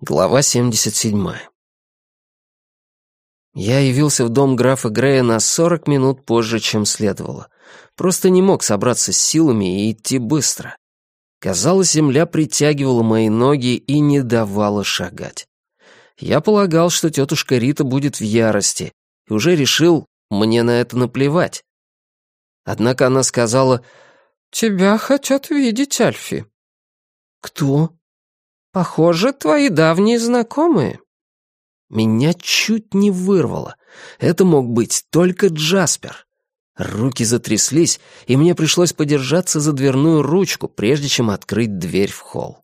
Глава 77. Я явился в дом графа Грея на 40 минут позже, чем следовало. Просто не мог собраться с силами и идти быстро. Казалось, земля притягивала мои ноги и не давала шагать. Я полагал, что тетушка Рита будет в ярости, и уже решил, мне на это наплевать. Однако она сказала, «Тебя хотят видеть, Альфи». «Кто?» Похоже, твои давние знакомые». Меня чуть не вырвало. Это мог быть только Джаспер. Руки затряслись, и мне пришлось подержаться за дверную ручку, прежде чем открыть дверь в холл.